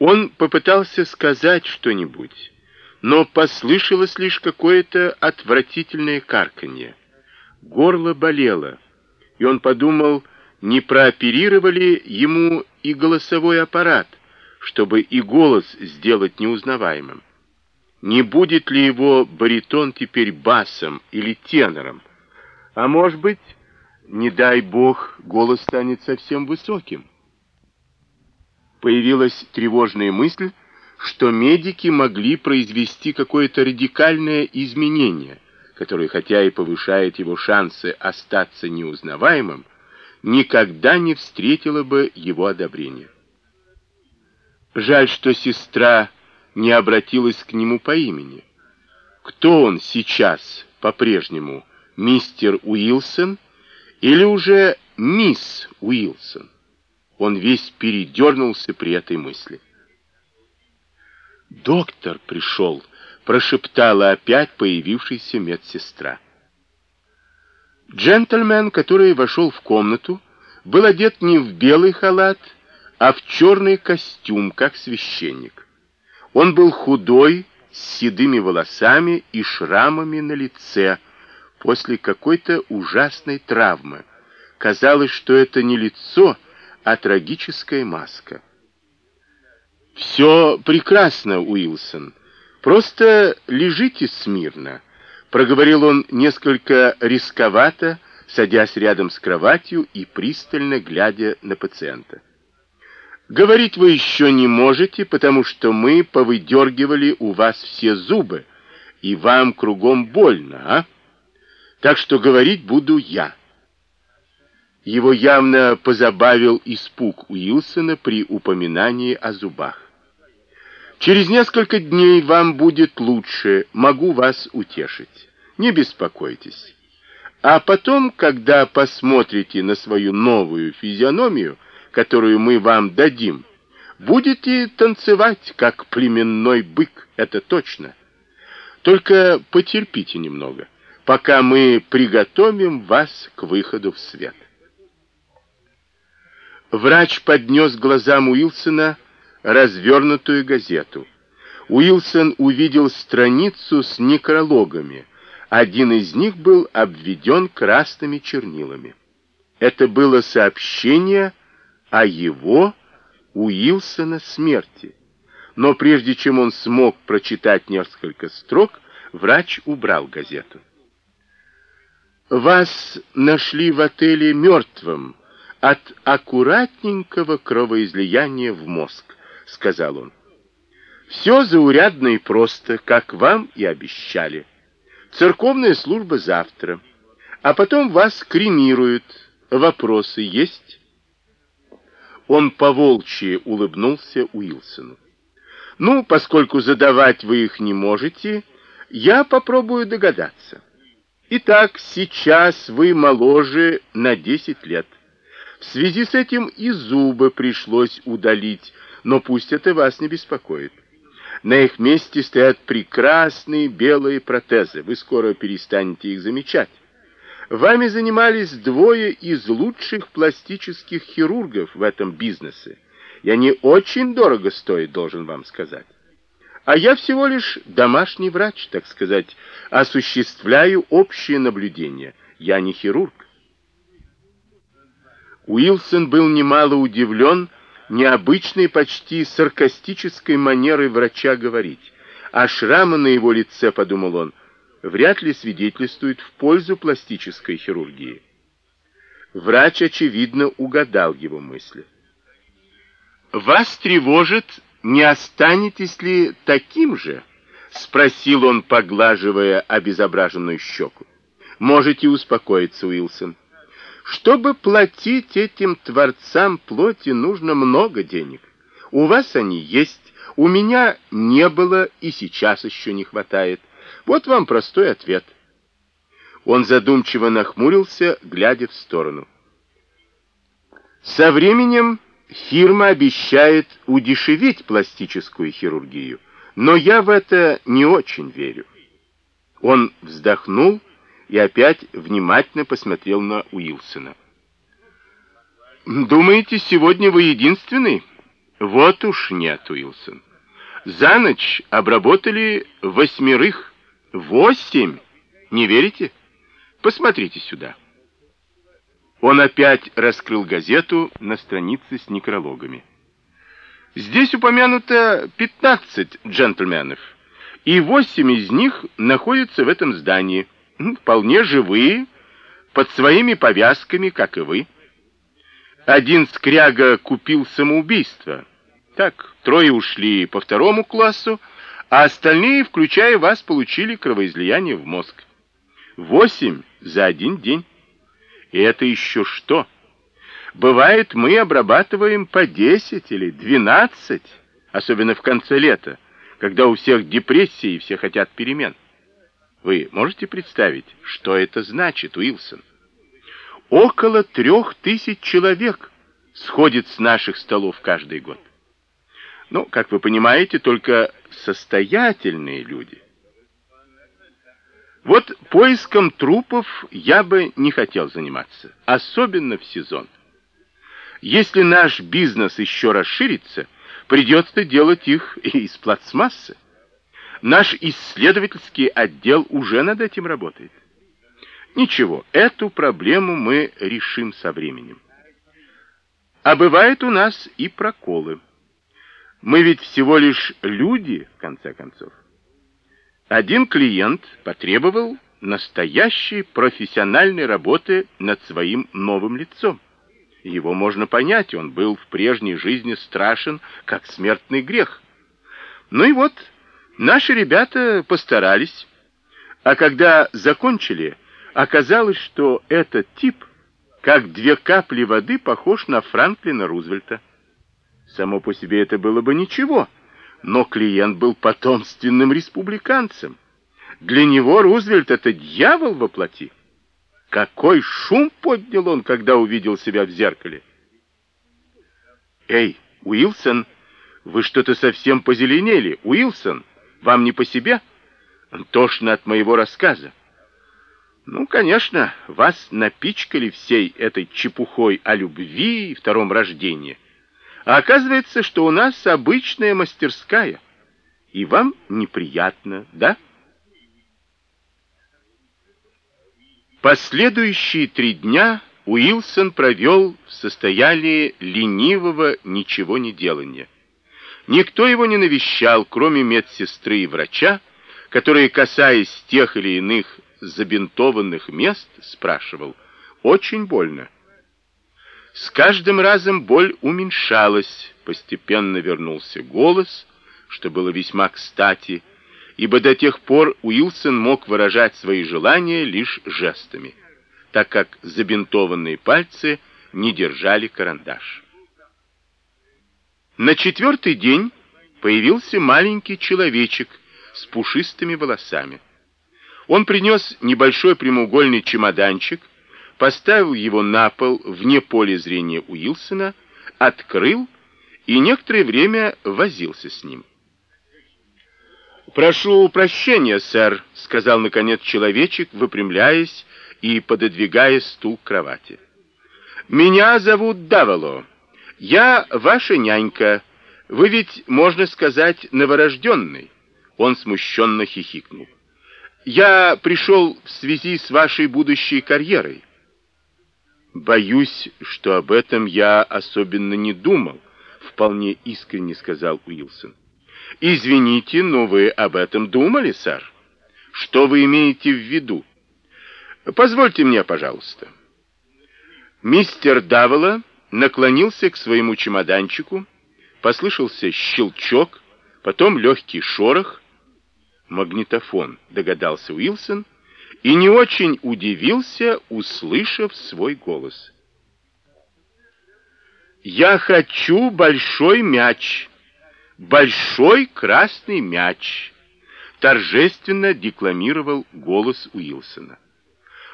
Он попытался сказать что-нибудь, но послышалось лишь какое-то отвратительное карканье. Горло болело, и он подумал, не прооперировали ему и голосовой аппарат, чтобы и голос сделать неузнаваемым. Не будет ли его баритон теперь басом или тенором? А может быть, не дай бог, голос станет совсем высоким. Появилась тревожная мысль, что медики могли произвести какое-то радикальное изменение, которое, хотя и повышает его шансы остаться неузнаваемым, никогда не встретило бы его одобрения. Жаль, что сестра не обратилась к нему по имени. Кто он сейчас по-прежнему, мистер Уилсон или уже мисс Уилсон? Он весь передернулся при этой мысли. «Доктор пришел», — прошептала опять появившаяся медсестра. Джентльмен, который вошел в комнату, был одет не в белый халат, а в черный костюм, как священник. Он был худой, с седыми волосами и шрамами на лице после какой-то ужасной травмы. Казалось, что это не лицо, а трагическая маска. «Все прекрасно, Уилсон. Просто лежите смирно», — проговорил он несколько рисковато, садясь рядом с кроватью и пристально глядя на пациента. Говорить вы еще не можете, потому что мы повыдергивали у вас все зубы, и вам кругом больно, а? Так что говорить буду я. Его явно позабавил испуг Уилсона при упоминании о зубах. Через несколько дней вам будет лучше, могу вас утешить. Не беспокойтесь. А потом, когда посмотрите на свою новую физиономию, которую мы вам дадим, будете танцевать, как племенной бык, это точно. Только потерпите немного, пока мы приготовим вас к выходу в свет. Врач поднес глазам Уилсона развернутую газету. Уилсон увидел страницу с некрологами. Один из них был обведен красными чернилами. Это было сообщение о его, Уилсона, смерти. Но прежде чем он смог прочитать несколько строк, врач убрал газету. «Вас нашли в отеле мертвым от аккуратненького кровоизлияния в мозг», — сказал он. «Все заурядно и просто, как вам и обещали. Церковная служба завтра, а потом вас кремируют. Вопросы есть?» Он поволчьи улыбнулся Уилсону. «Ну, поскольку задавать вы их не можете, я попробую догадаться. Итак, сейчас вы моложе на 10 лет. В связи с этим и зубы пришлось удалить, но пусть это вас не беспокоит. На их месте стоят прекрасные белые протезы. Вы скоро перестанете их замечать. Вами занимались двое из лучших пластических хирургов в этом бизнесе, и они очень дорого стоят, должен вам сказать. А я всего лишь домашний врач, так сказать, осуществляю общее наблюдение. Я не хирург. Уилсон был немало удивлен необычной, почти саркастической манерой врача говорить. А шрамы на его лице, подумал он, вряд ли свидетельствует в пользу пластической хирургии. Врач, очевидно, угадал его мысли. «Вас тревожит, не останетесь ли таким же?» — спросил он, поглаживая обезображенную щеку. «Можете успокоиться, Уилсон. Чтобы платить этим творцам плоти, нужно много денег. У вас они есть, у меня не было и сейчас еще не хватает. Вот вам простой ответ. Он задумчиво нахмурился, глядя в сторону. Со временем фирма обещает удешевить пластическую хирургию, но я в это не очень верю. Он вздохнул и опять внимательно посмотрел на Уилсона. «Думаете, сегодня вы единственный? Вот уж нет, Уилсон. За ночь обработали восьмерых. Восемь! Не верите? Посмотрите сюда. Он опять раскрыл газету на странице с некрологами. Здесь упомянуто 15 джентльменов, и восемь из них находятся в этом здании, вполне живые, под своими повязками, как и вы. Один скряга купил самоубийство. Так, трое ушли по второму классу, а остальные, включая вас, получили кровоизлияние в мозг. Восемь за один день. И это еще что? Бывает, мы обрабатываем по 10 или 12, особенно в конце лета, когда у всех депрессии и все хотят перемен. Вы можете представить, что это значит, Уилсон? Около трех тысяч человек сходит с наших столов каждый год. Ну, как вы понимаете, только состоятельные люди. Вот поиском трупов я бы не хотел заниматься, особенно в сезон. Если наш бизнес еще расширится, придется делать их из пластмассы. Наш исследовательский отдел уже над этим работает. Ничего, эту проблему мы решим со временем. А бывает у нас и проколы. Мы ведь всего лишь люди, в конце концов. Один клиент потребовал настоящей профессиональной работы над своим новым лицом. Его можно понять, он был в прежней жизни страшен, как смертный грех. Ну и вот, наши ребята постарались. А когда закончили, оказалось, что этот тип, как две капли воды, похож на Франклина Рузвельта. Само по себе это было бы ничего, но клиент был потомственным республиканцем. Для него Рузвельт — это дьявол во плоти. Какой шум поднял он, когда увидел себя в зеркале. «Эй, Уилсон, вы что-то совсем позеленели. Уилсон, вам не по себе?» «Тошно от моего рассказа». «Ну, конечно, вас напичкали всей этой чепухой о любви и втором рождении. А оказывается, что у нас обычная мастерская. И вам неприятно, да?» Последующие три дня Уилсон провел в состоянии ленивого ничего не делания. Никто его не навещал, кроме медсестры и врача, которые, касаясь тех или иных забинтованных мест, спрашивал, «Очень больно». С каждым разом боль уменьшалась, постепенно вернулся голос, что было весьма кстати, ибо до тех пор Уилсон мог выражать свои желания лишь жестами, так как забинтованные пальцы не держали карандаш. На четвертый день появился маленький человечек с пушистыми волосами. Он принес небольшой прямоугольный чемоданчик, поставил его на пол вне поля зрения Уилсона, открыл и некоторое время возился с ним. «Прошу прощения, сэр», — сказал, наконец, человечек, выпрямляясь и пододвигая стул к кровати. «Меня зовут Давало. Я ваша нянька. Вы ведь, можно сказать, новорожденный». Он смущенно хихикнул. «Я пришел в связи с вашей будущей карьерой». «Боюсь, что об этом я особенно не думал», — вполне искренне сказал Уилсон. Извините, но вы об этом думали, сэр? Что вы имеете в виду? Позвольте мне, пожалуйста. Мистер Давела наклонился к своему чемоданчику, послышался щелчок, потом легкий шорох. Магнитофон, догадался Уилсон, и не очень удивился, услышав свой голос. «Я хочу большой мяч», «Большой красный мяч», — торжественно декламировал голос Уилсона.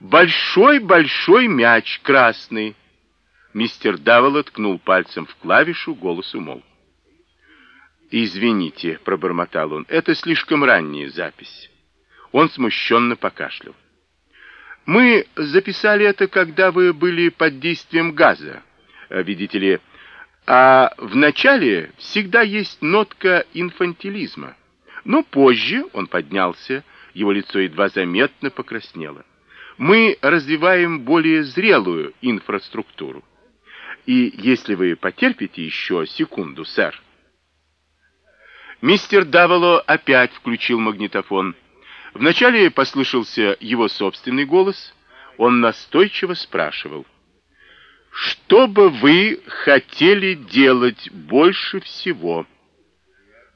«Большой-большой мяч красный». Мистер Давелла ткнул пальцем в клавишу, голос умолк. «Извините», — пробормотал он, — «это слишком ранняя запись». Он смущенно покашлял. «Мы записали это, когда вы были под действием газа. Видите ли, А в начале всегда есть нотка инфантилизма. Но позже он поднялся, его лицо едва заметно покраснело. Мы развиваем более зрелую инфраструктуру. И если вы потерпите еще секунду, сэр. Мистер Давало опять включил магнитофон. Вначале послышался его собственный голос. Он настойчиво спрашивал. «Что бы вы хотели делать больше всего?»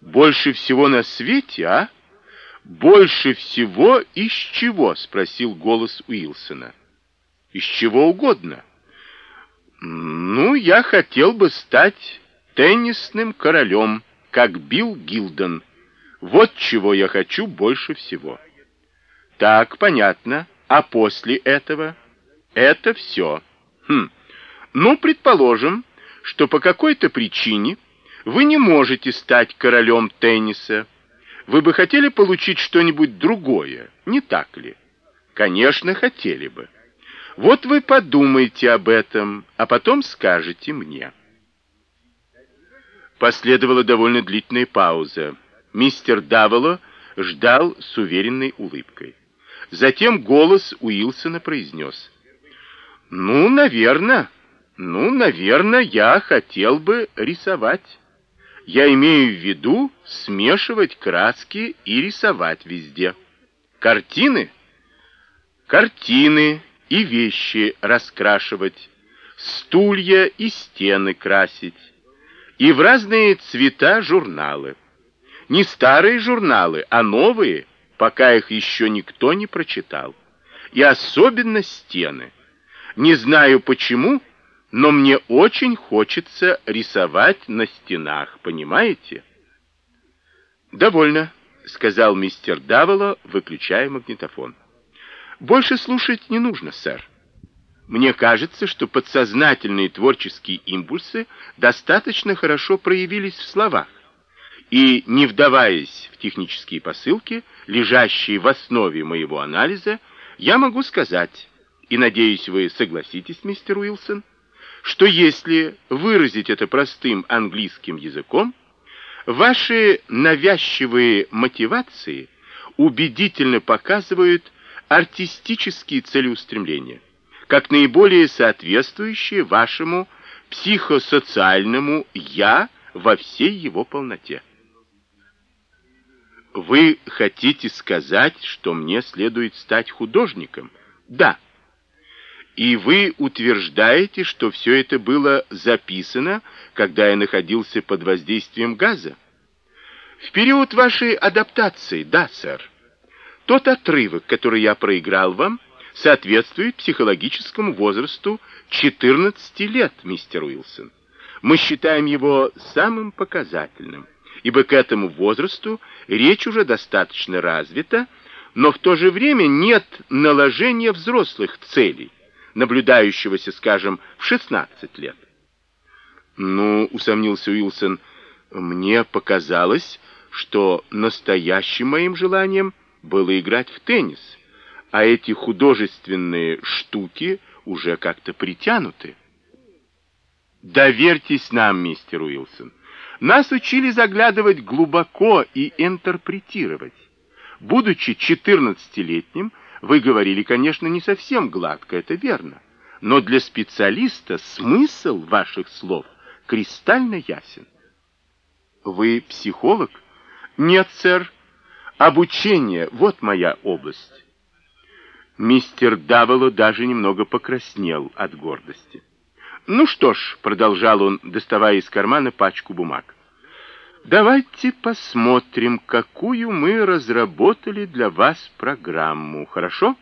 «Больше всего на свете, а?» «Больше всего из чего?» — спросил голос Уилсона. «Из чего угодно». «Ну, я хотел бы стать теннисным королем, как Билл Гилден. Вот чего я хочу больше всего». «Так, понятно. А после этого?» «Это все. Хм. Ну, предположим, что по какой-то причине вы не можете стать королем тенниса, вы бы хотели получить что-нибудь другое, не так ли? Конечно, хотели бы. Вот вы подумайте об этом, а потом скажете мне. Последовала довольно длительная пауза. Мистер Давело ждал с уверенной улыбкой. Затем голос Уилсона произнес. «Ну, наверное, ну, наверное, я хотел бы рисовать». Я имею в виду смешивать краски и рисовать везде. Картины? Картины и вещи раскрашивать, стулья и стены красить, и в разные цвета журналы. Не старые журналы, а новые, пока их еще никто не прочитал. И особенно стены. Не знаю почему, но мне очень хочется рисовать на стенах, понимаете? Довольно, сказал мистер Давело, выключая магнитофон. Больше слушать не нужно, сэр. Мне кажется, что подсознательные творческие импульсы достаточно хорошо проявились в словах. И, не вдаваясь в технические посылки, лежащие в основе моего анализа, я могу сказать, и надеюсь, вы согласитесь, мистер Уилсон, что если выразить это простым английским языком, ваши навязчивые мотивации убедительно показывают артистические целеустремления, как наиболее соответствующие вашему психосоциальному «я» во всей его полноте. Вы хотите сказать, что мне следует стать художником? Да. И вы утверждаете, что все это было записано, когда я находился под воздействием газа? В период вашей адаптации, да, сэр. Тот отрывок, который я проиграл вам, соответствует психологическому возрасту 14 лет, мистер Уилсон. Мы считаем его самым показательным, ибо к этому возрасту речь уже достаточно развита, но в то же время нет наложения взрослых целей наблюдающегося, скажем, в 16 лет. Ну, усомнился Уилсон, мне показалось, что настоящим моим желанием было играть в теннис, а эти художественные штуки уже как-то притянуты. Доверьтесь нам, мистер Уилсон. Нас учили заглядывать глубоко и интерпретировать. Будучи 14-летним, вы говорили, конечно, не совсем гладко, это верно. Но для специалиста смысл ваших слов кристально ясен. Вы психолог? Нет, сэр. Обучение — вот моя область. Мистер Давело даже немного покраснел от гордости. «Ну что ж», — продолжал он, доставая из кармана пачку бумаг, Давайте посмотрим, какую мы разработали для вас программу, хорошо?